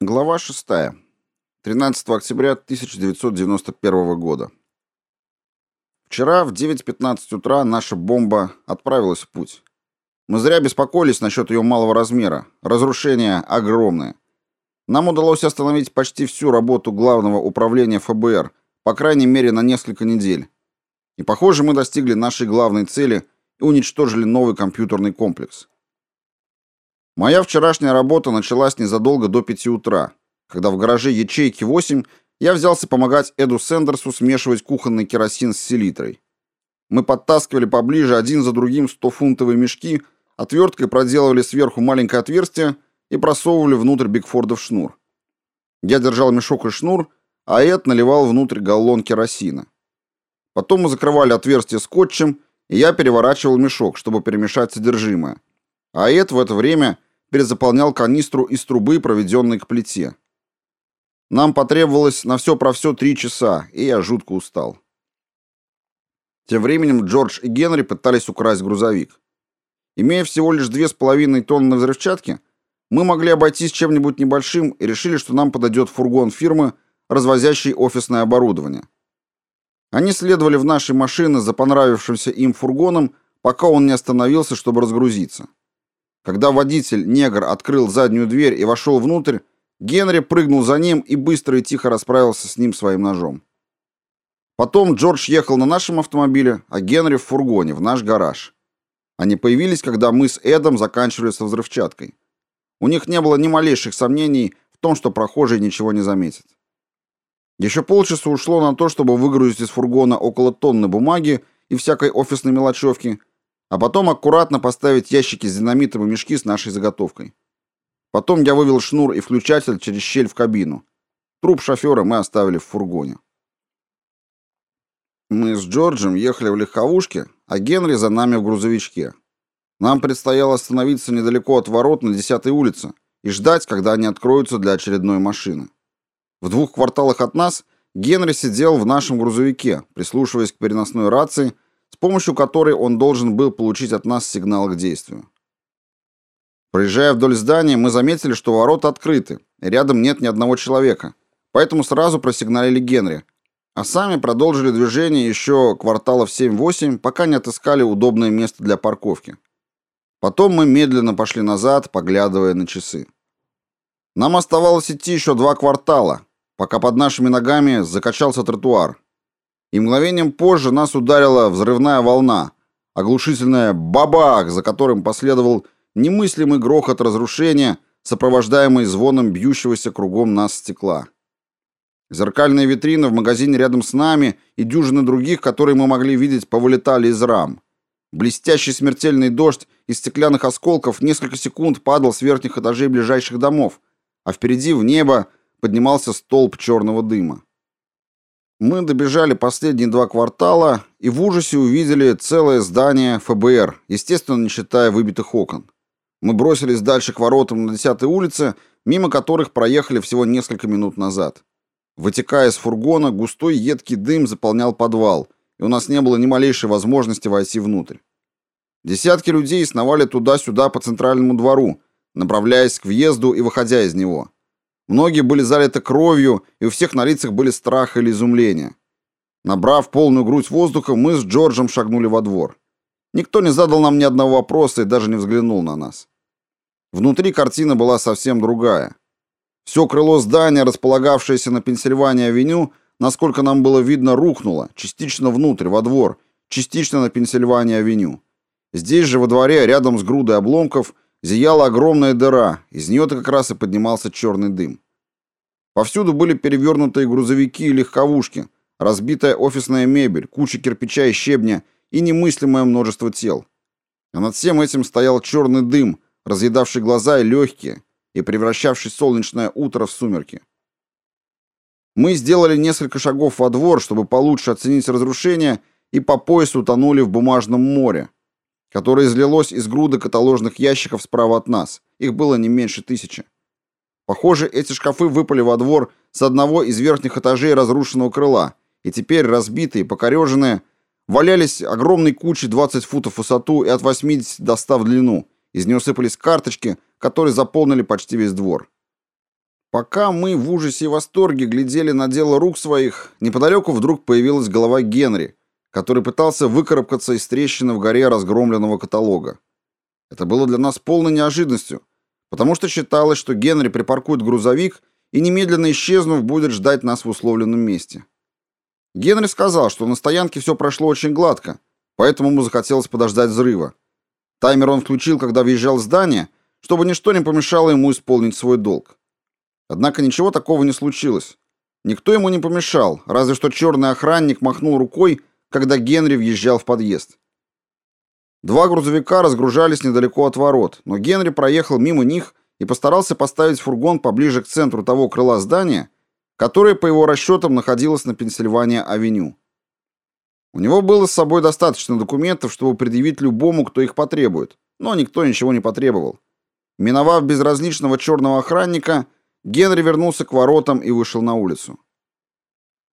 Глава 6. 13 октября 1991 года. Вчера в 9.15 утра наша бомба отправилась в путь. Мы зря беспокоились насчет ее малого размера. Разрушение огромное. Нам удалось остановить почти всю работу главного управления ФБР, по крайней мере на несколько недель. И похоже, мы достигли нашей главной цели и уничтожили новый компьютерный комплекс. Моя вчерашняя работа началась незадолго до 5 утра, когда в гараже ячейки 8 я взялся помогать Эду Сендерсу смешивать кухонный керосин с селитрой. Мы подтаскивали поближе один за другим 100-фунтовые мешки, отверткой проделывали сверху маленькое отверстие и просовывали внутрь Бигфордов шнур. Я держал мешок и шнур, а Эд наливал внутрь галлон керосина. Потом мы закрывали отверстие скотчем, и я переворачивал мешок, чтобы перемешать содержимое. А Эд в это время перезаполнял канистру из трубы, проведенной к плите. Нам потребовалось на все про все три часа, и я жутко устал. Тем временем Джордж и Генри пытались украсть грузовик. Имея всего лишь две с половиной тонны взрывчатки, мы могли обойтись чем-нибудь небольшим и решили, что нам подойдет фургон фирмы, развозящий офисное оборудование. Они следовали в нашей машине за понравившимся им фургоном, пока он не остановился, чтобы разгрузиться. Когда водитель, негр, открыл заднюю дверь и вошел внутрь, Генри прыгнул за ним и быстро и тихо расправился с ним своим ножом. Потом Джордж ехал на нашем автомобиле, а Генри в фургоне, в наш гараж. Они появились, когда мы с Эдом заканчивали со взрывчаткой. У них не было ни малейших сомнений в том, что прохожие ничего не заметят. Еще полчаса ушло на то, чтобы выгрузить из фургона около тонны бумаги и всякой офисной мелочевки, а потом аккуратно поставить ящики с динамитом и мешки с нашей заготовкой. Потом я вывел шнур и включатель через щель в кабину. Труп шофера мы оставили в фургоне. Мы с Джорджем ехали в легковушке, а Генри за нами в грузовичке. Нам предстояло остановиться недалеко от ворот на 10-й улице и ждать, когда они откроются для очередной машины. В двух кварталах от нас Генри сидел в нашем грузовике, прислушиваясь к переносной рации, помощью которой он должен был получить от нас сигнал к действию. Проезжая вдоль здания, мы заметили, что ворота открыты, рядом нет ни одного человека, поэтому сразу просигналили Генри, а сами продолжили движение еще кварталов 7-8, пока не отыскали удобное место для парковки. Потом мы медленно пошли назад, поглядывая на часы. Нам оставалось идти еще два квартала, пока под нашими ногами закачался тротуар, и мгновением позже нас ударила взрывная волна, оглушительная бабах, за которым последовал немыслимый грохот разрушения, сопровождаемый звоном бьющегося кругом нас стекла. Зеркальные витрины в магазине рядом с нами и дюжины других, которые мы могли видеть, повылетали из рам. Блестящий смертельный дождь из стеклянных осколков несколько секунд падал с верхних этажей ближайших домов, а впереди в небо поднимался столб черного дыма. Мы добежали последние два квартала и в ужасе увидели целое здание ФБР, естественно, не считая выбитых окон. Мы бросились дальше к воротам на 10-й улице, мимо которых проехали всего несколько минут назад. Вытекая из фургона, густой едкий дым заполнял подвал, и у нас не было ни малейшей возможности войти внутрь. Десятки людей сновали туда-сюда по центральному двору, направляясь к въезду и выходя из него. Многие были залиты кровью, и у всех на лицах были страх или изумление. Набрав полную грудь воздуха, мы с Джорджем шагнули во двор. Никто не задал нам ни одного вопроса и даже не взглянул на нас. Внутри картина была совсем другая. Все крыло здания, располагавшееся на Пенсильвания-авеню, насколько нам было видно, рухнуло, частично внутрь, во двор, частично на Пенсильвания-авеню. Здесь же во дворе, рядом с грудой обломков, зияла огромная дыра, из нее-то как раз и поднимался черный дым. Повсюду были перевернутые грузовики и легковушки, разбитая офисная мебель, куча кирпича и щебня и немыслимое множество тел. А над всем этим стоял черный дым, разъедавший глаза и легкие, и превращавший солнечное утро в сумерки. Мы сделали несколько шагов во двор, чтобы получше оценить разрушение, и по пояс утонули в бумажном море, которое излилось из груды каталожных ящиков справа от нас. Их было не меньше тысячи. Похоже, эти шкафы выпали во двор с одного из верхних этажей разрушенного крыла, и теперь разбитые, покореженные, валялись огромной кучей 20 футов в высоту и от 80 до 100 в длину. Из нее сыпались карточки, которые заполнили почти весь двор. Пока мы в ужасе и восторге глядели на дело рук своих, неподалеку вдруг появилась голова Генри, который пытался выкарабкаться из трещины в горе разгромленного каталога. Это было для нас полной неожиданностью, потому что считалось, что Генри припаркует грузовик и немедленно исчезнув будет ждать нас в условленном месте. Генри сказал, что на стоянке все прошло очень гладко, поэтому ему захотелось подождать взрыва. Таймер он включил, когда въезжал в здание, чтобы ничто не помешало ему исполнить свой долг. Однако ничего такого не случилось. Никто ему не помешал, разве что черный охранник махнул рукой, когда Генри въезжал в подъезд. Два грузовика разгружались недалеко от ворот, но Генри проехал мимо них и постарался поставить фургон поближе к центру того крыла здания, которое, по его расчетам, находилось на Пенсильвания-авеню. У него было с собой достаточно документов, чтобы предъявить любому, кто их потребует, но никто ничего не потребовал. Миновав безразличного черного охранника, Генри вернулся к воротам и вышел на улицу.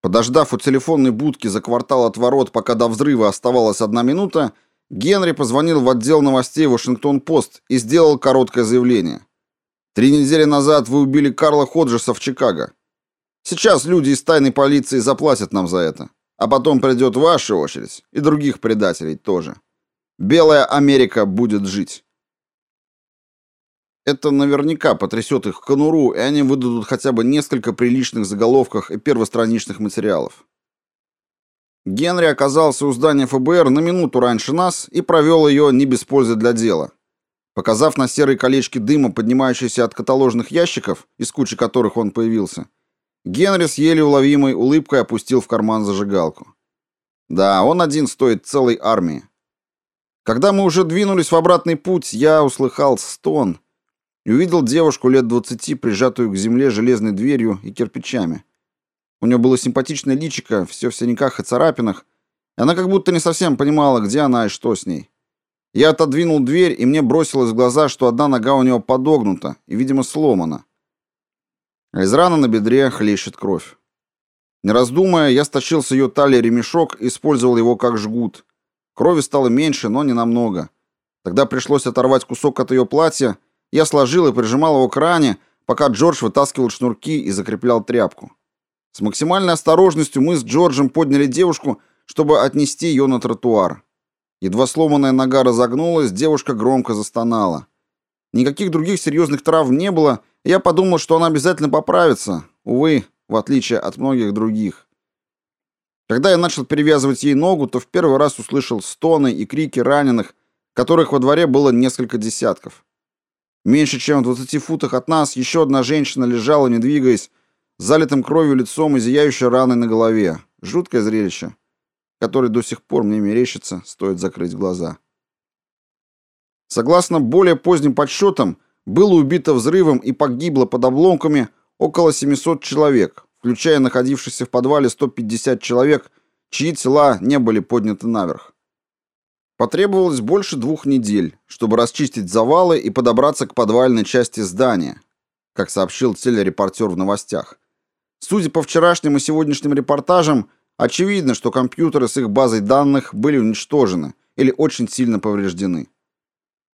Подождав у телефонной будки за квартал от ворот, пока до взрыва оставалась одна минута, Генри позвонил в отдел новостей Вашингтон-Пост и сделал короткое заявление. «Три недели назад вы убили Карла Ходжеса в Чикаго. Сейчас люди из тайной полиции заплатят нам за это. А потом придет ваша очередь, и других предателей тоже. Белая Америка будет жить». Это наверняка потрясет их в конуру, и они выдадут хотя бы несколько приличных заголовках и первостраничных материалов. Генри оказался у здания ФБР на минуту раньше нас и провел ее не без пользы для дела. Показав на серые колечки дыма, поднимающиеся от каталожных ящиков, из кучи которых он появился, Генри с еле уловимой улыбкой опустил в карман зажигалку. Да, он один стоит целой армии. Когда мы уже двинулись в обратный путь, я услыхал стон — и увидел девушку лет двадцати, прижатую к земле железной дверью и кирпичами. У нее было симпатичное личико, все в синяках и царапинах, и она как будто не совсем понимала, где она и что с ней. Я отодвинул дверь, и мне бросилось в глаза, что одна нога у нее подогнута и, видимо, сломана. Из раны на бедре хлещет кровь. Не раздумывая, я стащил с ее талии ремешок и использовал его как жгут. Крови стало меньше, но не намного. Тогда пришлось оторвать кусок от ее платья я сложил и прижимал его к ране, пока Джордж вытаскивал шнурки и закреплял тряпку. С максимальной осторожностью мы с Джорджем подняли девушку, чтобы отнести ее на тротуар. Едва сломанная нога разогнулась, девушка громко застонала. Никаких других серьезных травм не было, и я подумал, что она обязательно поправится. Увы, в отличие от многих других. Когда я начал перевязывать ей ногу, то в первый раз услышал стоны и крики раненых, которых во дворе было несколько десятков. Меньше чем в 20 футах от нас еще одна женщина лежала, не двигаясь, залитым кровью лицом и зияющей раной на голове. Жуткое зрелище, которое до сих пор мне мерещится, стоит закрыть глаза. Согласно более поздним подсчетам, было убито взрывом и погибло под обломками около 700 человек, включая находившихся в подвале 150 человек, чьи тела не были подняты наверх. Потребовалось больше двух недель, чтобы расчистить завалы и подобраться к подвальной части здания, как сообщил телерепортер в новостях. Судя по вчерашним и сегодняшним репортажам, очевидно, что компьютеры с их базой данных были уничтожены или очень сильно повреждены.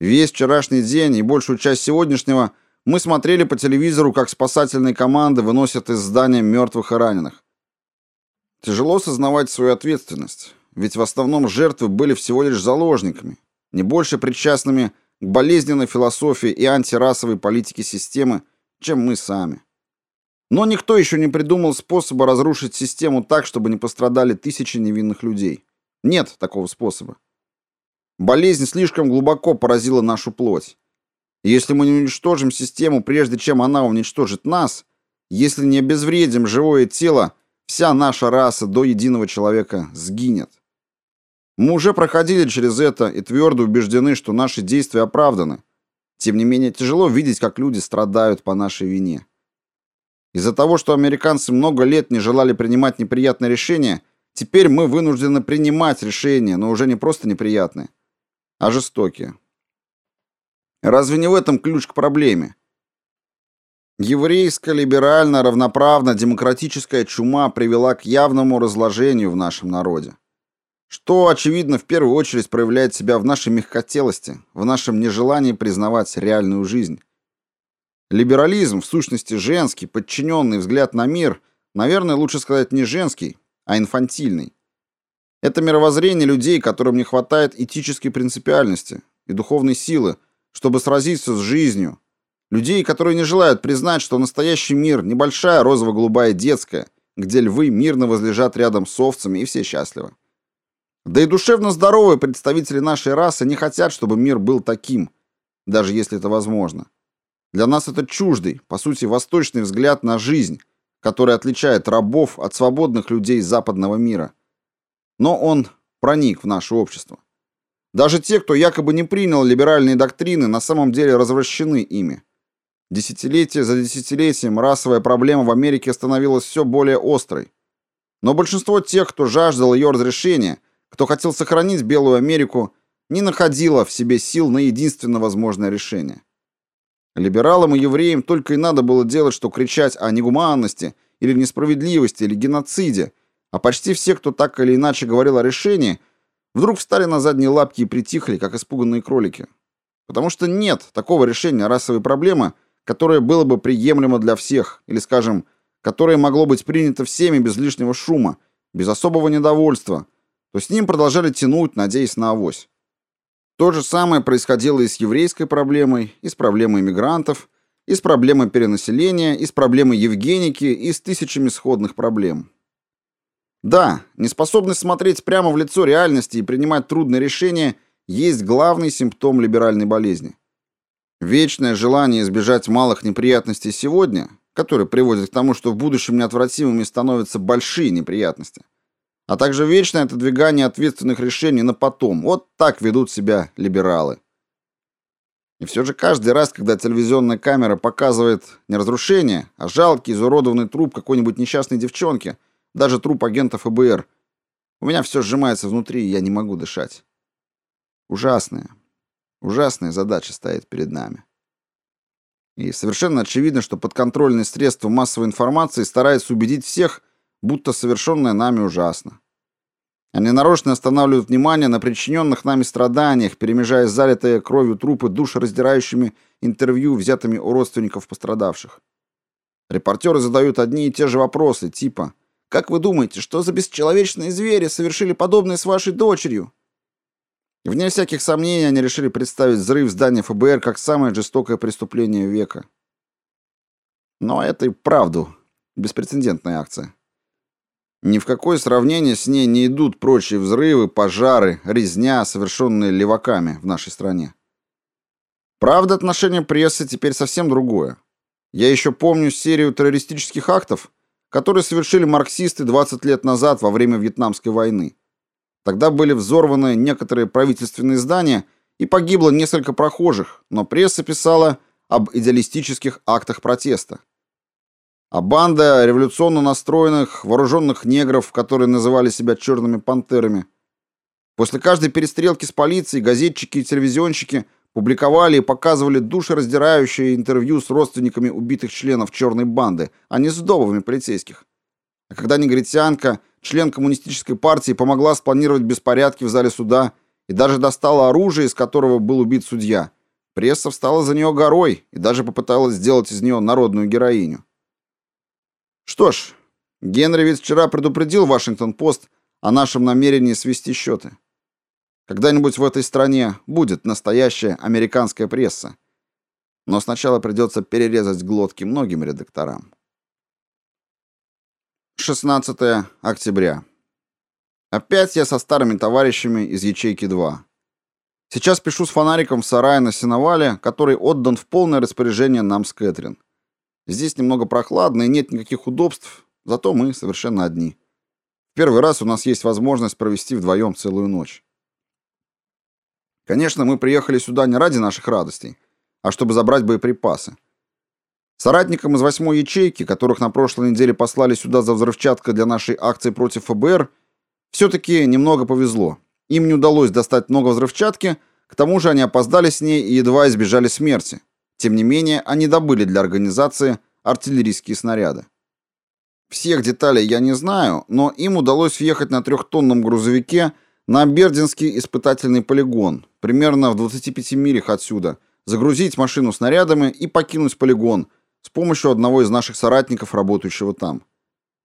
Весь вчерашний день и большую часть сегодняшнего мы смотрели по телевизору, как спасательные команды выносят из здания мертвых и раненых. Тяжело сознавать свою ответственность ведь в основном жертвы были всего лишь заложниками, не больше причастными к болезненной философии и антирасовой политике системы, чем мы сами. Но никто еще не придумал способа разрушить систему так, чтобы не пострадали тысячи невинных людей. Нет такого способа. Болезнь слишком глубоко поразила нашу плоть. Если мы не уничтожим систему, прежде чем она уничтожит нас, если не обезвредим живое тело, вся наша раса до единого человека сгинет. Мы уже проходили через это и твердо убеждены, что наши действия оправданы. Тем не менее, тяжело видеть, как люди страдают по нашей вине. Из-за того, что американцы много лет не желали принимать неприятные решения, теперь мы вынуждены принимать решения, но уже не просто неприятные, а жестокие. Разве не в этом ключ к проблеме? Еврейская, либерально, равноправно, демократическая чума привела к явному разложению в нашем народе что, очевидно, в первую очередь проявляет себя в нашей мягкотелости, в нашем нежелании признавать реальную жизнь. Либерализм, в сущности женский, подчиненный взгляд на мир, наверное, лучше сказать не женский, а инфантильный. Это мировоззрение людей, которым не хватает этической принципиальности и духовной силы, чтобы сразиться с жизнью. Людей, которые не желают признать, что настоящий мир – небольшая розово-голубая детская, где львы мирно возлежат рядом с овцами и все счастливы. Да и душевно здоровые представители нашей расы не хотят, чтобы мир был таким, даже если это возможно. Для нас это чуждый, по сути, восточный взгляд на жизнь, который отличает рабов от свободных людей западного мира. Но он проник в наше общество. Даже те, кто якобы не принял либеральные доктрины, на самом деле развращены ими. Десятилетие за десятилетием расовая проблема в Америке становилась все более острой. Но большинство тех, кто жаждал ее разрешения, кто хотел сохранить Белую Америку, не находило в себе сил на единственно возможное решение. Либералам и евреям только и надо было делать, что кричать о негуманности или несправедливости или геноциде, а почти все, кто так или иначе говорил о решении, вдруг встали на задние лапки и притихли, как испуганные кролики. Потому что нет такого решения расовой проблемы, которое было бы приемлемо для всех, или, скажем, которое могло быть принято всеми без лишнего шума, без особого недовольства, то с ним продолжали тянуть, надеясь на авось. То же самое происходило и с еврейской проблемой, и с проблемой мигрантов, и с проблемой перенаселения, и с проблемой Евгеники, и с тысячами сходных проблем. Да, неспособность смотреть прямо в лицо реальности и принимать трудные решения есть главный симптом либеральной болезни. Вечное желание избежать малых неприятностей сегодня, которое приводит к тому, что в будущем неотвратимыми становятся большие неприятности, а также вечное отодвигание ответственных решений на потом. Вот так ведут себя либералы. И все же каждый раз, когда телевизионная камера показывает не разрушение, а жалкий, изуродованный труп какой-нибудь несчастной девчонки, даже труп агента ФБР, у меня все сжимается внутри, и я не могу дышать. Ужасная, Ужасная задача стоит перед нами. И совершенно очевидно, что подконтрольные средства массовой информации стараются убедить всех, будто совершенное нами ужасно. Они нарочно останавливают внимание на причиненных нами страданиях, перемежая залитые кровью трупы душераздирающими интервью, взятыми у родственников пострадавших. Репортеры задают одни и те же вопросы, типа «Как вы думаете, что за бесчеловечные звери совершили подобное с вашей дочерью?» Вне всяких сомнений они решили представить взрыв здания ФБР как самое жестокое преступление века. Но это и правду беспрецедентная акция. Ни в какое сравнение с ней не идут прочие взрывы, пожары, резня, совершенные леваками в нашей стране. Правда, отношение прессы теперь совсем другое. Я еще помню серию террористических актов, которые совершили марксисты 20 лет назад во время Вьетнамской войны. Тогда были взорваны некоторые правительственные здания и погибло несколько прохожих, но пресса писала об идеалистических актах протеста. А банда революционно настроенных, вооруженных негров, которые называли себя черными пантерами. После каждой перестрелки с полицией газетчики и телевизионщики публиковали и показывали душераздирающие интервью с родственниками убитых членов черной банды, а не с вдовами полицейских. А когда негритянка член коммунистической партии, помогла спланировать беспорядки в зале суда и даже достала оружие, из которого был убит судья. Пресса встала за нее горой и даже попыталась сделать из нее народную героиню. Что ж, Генри ведь вчера предупредил Вашингтон-Пост о нашем намерении свести счеты. Когда-нибудь в этой стране будет настоящая американская пресса. Но сначала придется перерезать глотки многим редакторам. 16 октября. Опять я со старыми товарищами из ячейки 2. Сейчас пишу с фонариком в сарае на сеновале, который отдан в полное распоряжение нам с Кэтрин. Здесь немного прохладно и нет никаких удобств, зато мы совершенно одни. В первый раз у нас есть возможность провести вдвоем целую ночь. Конечно, мы приехали сюда не ради наших радостей, а чтобы забрать боеприпасы. Соратникам из восьмой ячейки, которых на прошлой неделе послали сюда за взрывчаткой для нашей акции против ФБР, все-таки немного повезло. Им не удалось достать много взрывчатки, к тому же они опоздали с ней и едва избежали смерти. Тем не менее, они добыли для организации артиллерийские снаряды. Всех деталей я не знаю, но им удалось въехать на трехтонном грузовике на Бердинский испытательный полигон, примерно в 25 милях отсюда, загрузить машину снарядами и покинуть полигон с помощью одного из наших соратников, работающего там.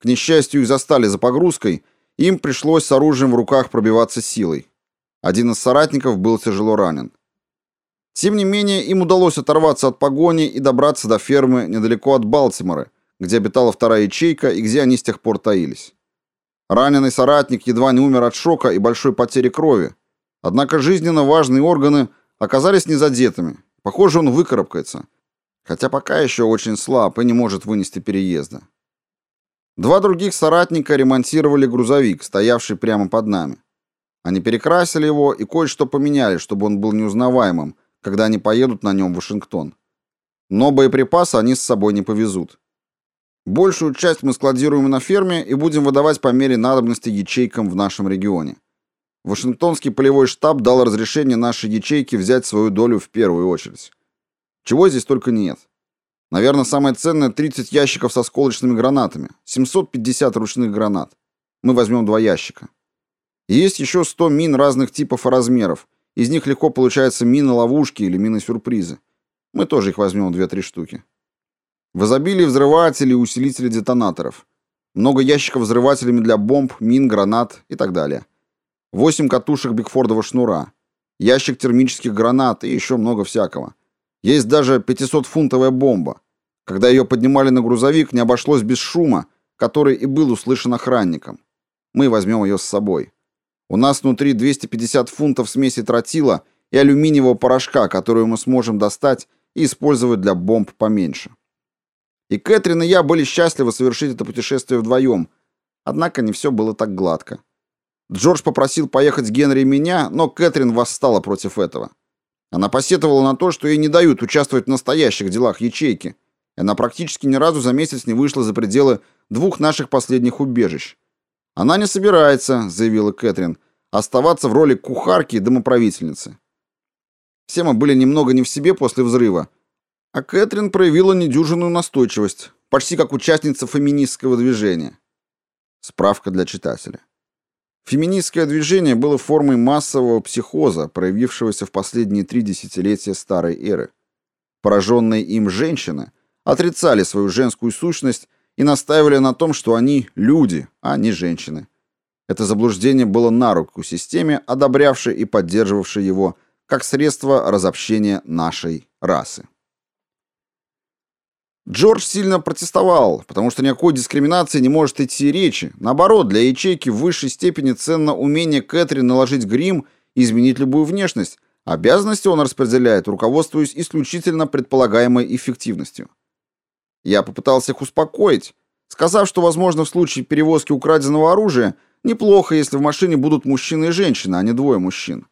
К несчастью, их застали за погрузкой, им пришлось с оружием в руках пробиваться силой. Один из соратников был тяжело ранен. Тем не менее, им удалось оторваться от погони и добраться до фермы недалеко от Балтимора, где обитала вторая ячейка и где они с тех пор таились. Раненый соратник едва не умер от шока и большой потери крови, однако жизненно важные органы оказались незадетыми. Похоже, он выкарабкается, хотя пока еще очень слаб и не может вынести переезда. Два других соратника ремонтировали грузовик, стоявший прямо под нами. Они перекрасили его и кое-что поменяли, чтобы он был неузнаваемым, когда они поедут на нем в Вашингтон. Но боеприпасы они с собой не повезут. Большую часть мы складируем на ферме и будем выдавать по мере надобности ячейкам в нашем регионе. Вашингтонский полевой штаб дал разрешение нашей ячейке взять свою долю в первую очередь. Чего здесь только нет. Наверное, самое ценное 30 ящиков со осколочными гранатами, 750 ручных гранат. Мы возьмем два ящика. есть еще 100 мин разных типов и размеров. Из них легко получаются мины-ловушки или мины-сюрпризы. Мы тоже их возьмем 2-3 штуки. В изобилии взрыватели и усилители детонаторов. Много ящиков взрывателями для бомб, мин, гранат и так далее. 8 катушек Бигфордова шнура. Ящик термических гранат и еще много всякого. Есть даже 500-фунтовая бомба. Когда ее поднимали на грузовик, не обошлось без шума, который и был услышан охранником. Мы возьмем ее с собой. У нас внутри 250 фунтов смеси тротила и алюминиевого порошка, которую мы сможем достать и использовать для бомб поменьше. И Кэтрин и я были счастливы совершить это путешествие вдвоем, однако не все было так гладко. Джордж попросил поехать с Генри и меня, но Кэтрин восстала против этого. Она посетовала на то, что ей не дают участвовать в настоящих делах ячейки. Она практически ни разу за месяц не вышла за пределы двух наших последних убежищ. Она не собирается, заявила Кэтрин, оставаться в роли кухарки и домоправительницы. Все мы были немного не в себе после взрыва, а Кэтрин проявила недюжинную настойчивость, почти как участница феминистского движения. Справка для читателя. Феминистское движение было формой массового психоза, проявившегося в последние три десятилетия старой эры. Пораженные им женщины отрицали свою женскую сущность и настаивали на том, что они люди, а не женщины. Это заблуждение было на руку системе, одобрявшей и поддерживавшей его как средство разобщения нашей расы. Джордж сильно протестовал, потому что никакой дискриминации не может идти речи. Наоборот, для ячейки в высшей степени ценно умение Кэтрин наложить грим и изменить любую внешность. Обязанности он распределяет, руководствуясь исключительно предполагаемой эффективностью. Я попытался их успокоить, сказав, что, возможно, в случае перевозки украденного оружия неплохо, если в машине будут мужчина и женщина, а не двое мужчин.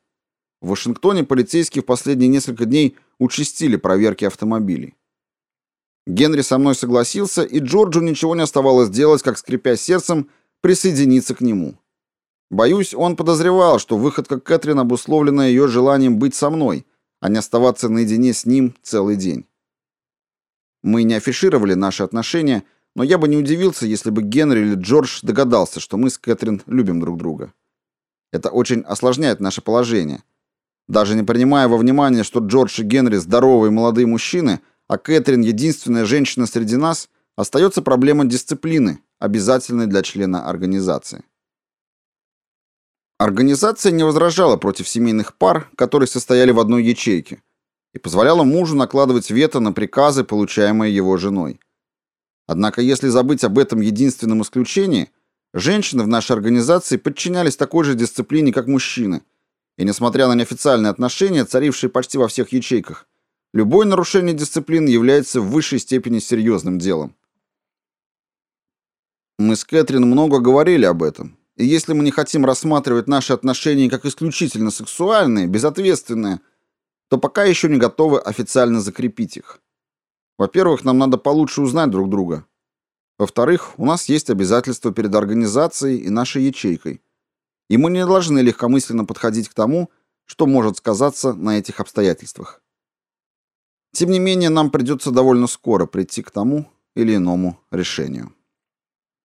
В Вашингтоне полицейские в последние несколько дней участили проверки автомобилей. Генри со мной согласился, и Джорджу ничего не оставалось делать, как, скрипя сердцем, присоединиться к нему. Боюсь, он подозревал, что выходка Кэтрин обусловлена ее желанием быть со мной, а не оставаться наедине с ним целый день. Мы не афишировали наши отношения, но я бы не удивился, если бы Генри или Джордж догадался, что мы с Кэтрин любим друг друга. Это очень осложняет наше положение. Даже не принимая во внимание, что Джордж и Генри здоровые молодые мужчины – а Кэтрин единственная женщина среди нас, остается проблема дисциплины, обязательной для члена организации. Организация не возражала против семейных пар, которые состояли в одной ячейке, и позволяла мужу накладывать вето на приказы, получаемые его женой. Однако, если забыть об этом единственном исключении, женщины в нашей организации подчинялись такой же дисциплине, как мужчины, и несмотря на неофициальные отношения, царившие почти во всех ячейках, Любое нарушение дисциплины является в высшей степени серьезным делом. Мы с Кэтрин много говорили об этом. И если мы не хотим рассматривать наши отношения как исключительно сексуальные, безответственные, то пока еще не готовы официально закрепить их. Во-первых, нам надо получше узнать друг друга. Во-вторых, у нас есть обязательства перед организацией и нашей ячейкой. И мы не должны легкомысленно подходить к тому, что может сказаться на этих обстоятельствах. Тем не менее, нам придется довольно скоро прийти к тому или иному решению.